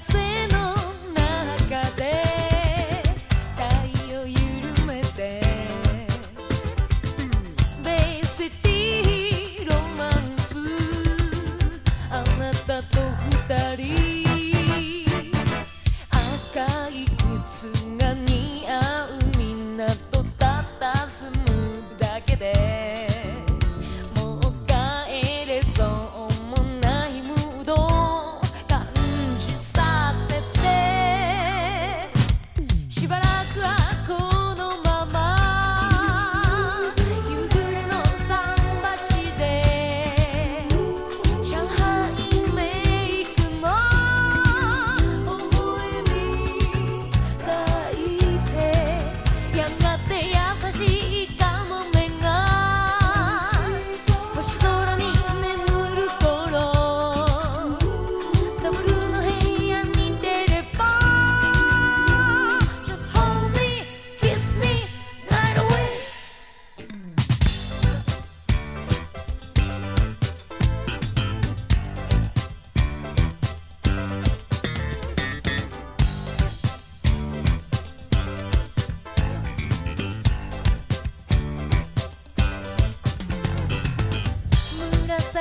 sim